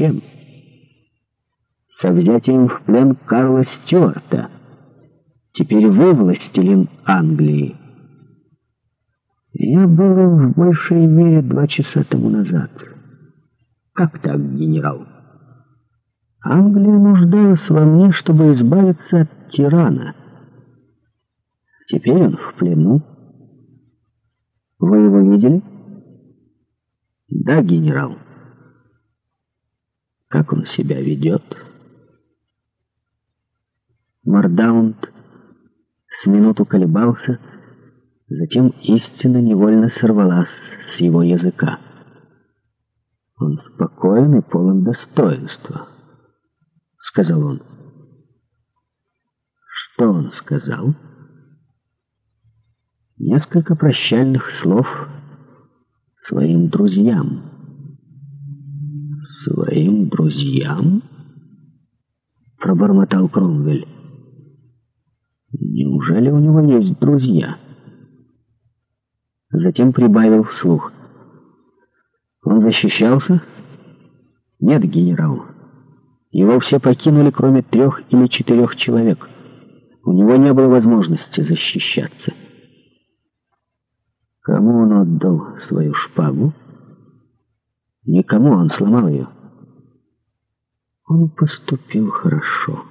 чем? Со взятием в плен Карла Стюарта. Теперь вы властелин Англии. Я был в большей мере два часа тому назад. Как так, генерал? Англия нуждалась во мне, чтобы избавиться от тирана. Теперь он в плену. Вы его видели? Да, генерал как он себя ведет. Мардаунд с минуту колебался, затем истина невольно сорвалась с его языка. «Он спокоен и полон достоинства», — сказал он. «Что он сказал?» Несколько прощальных слов своим друзьям своим друзьям?» — пробормотал Кромвель. «Неужели у него есть друзья?» Затем прибавил вслух. «Он защищался?» «Нет, генерал. Его все покинули, кроме трех или четырех человек. У него не было возможности защищаться». «Кому он отдал свою шпагу?» Никому он сломал ее. Он поступил хорошо.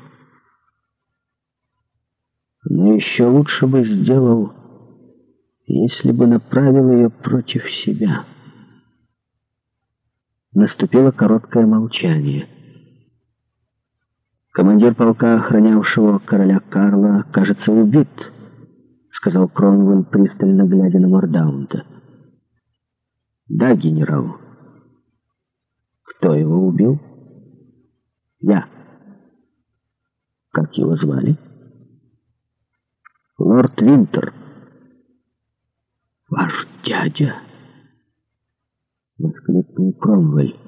Но еще лучше бы сделал, если бы направил ее против себя. Наступило короткое молчание. «Командир полка, охранявшего короля Карла, кажется, убит», — сказал Кронвелл, пристально глядя на Мордаунта. «Да, генерал». Кто его убил? Я. Как его звали? Лорд Винтер. Ваш дядя? Воскликнул Кромвель.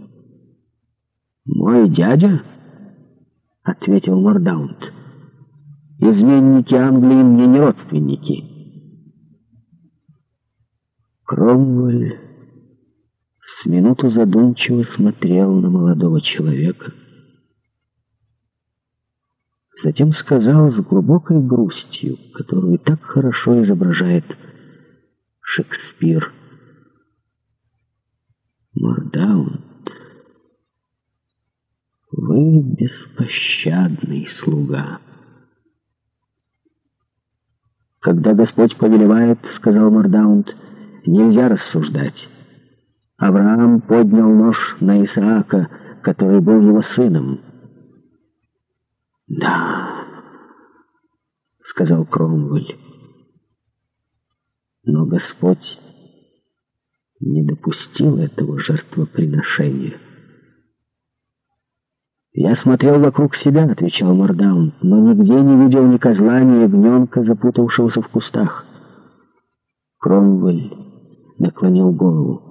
Мой дядя? Ответил Мордаунд. Изменники Англии мне не родственники. Кромвель с минуту задумчиво смотрел на молодого человека. Затем сказал с глубокой грустью, которую так хорошо изображает Шекспир. Мордаунд, вы беспощадный слуга. «Когда Господь повелевает, — сказал Мордаунд, — нельзя рассуждать». Авраам поднял нож на Исаака, который был его сыном. «Да», — сказал Кромвель, — «но Господь не допустил этого жертвоприношения». «Я смотрел вокруг себя», — отвечал Мордаун, — «но нигде не видел ни козла, ни ягненка, запутавшегося в кустах». Кромвель наклонил голову.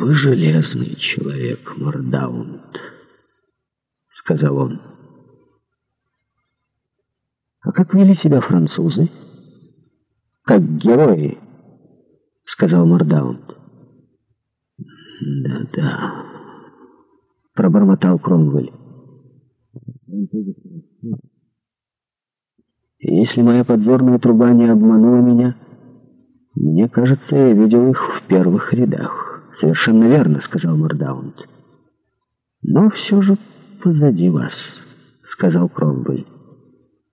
«Вы железный человек, Мордаунд», — сказал он. «А как вели себя французы?» «Как герои», — сказал Мордаунд. «Да-да», — пробормотал Кромвель. «Если моя подзорная труба не обманула меня, мне кажется, я видел их в первых рядах». «Совершенно верно», — сказал Мордаунд. «Но все же позади вас», — сказал Кромвель.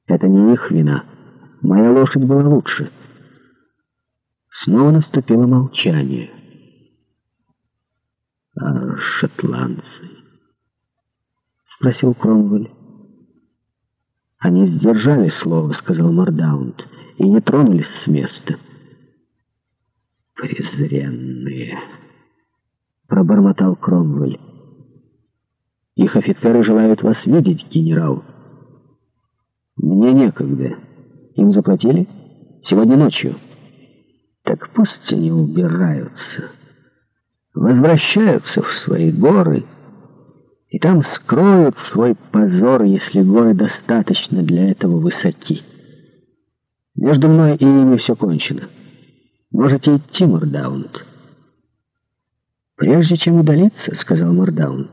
«Это не их вина. Моя лошадь была лучше». Снова наступило молчание. «А шотландцы?» — спросил Кромвель. «Они сдержали слово», — сказал Мордаунд, — «и не тронулись с места». «Презренные!» пробормотал Кромвель. «Их офицеры желают вас видеть, генерал». «Мне некогда. Им заплатили? Сегодня ночью». «Так пусть они убираются. Возвращаются в свои горы и там скроют свой позор, если горы достаточно для этого высоки. Между мной и ими все кончено. Можете идти, Мордаунд». «Прежде чем удалиться», — сказал Мордаунд,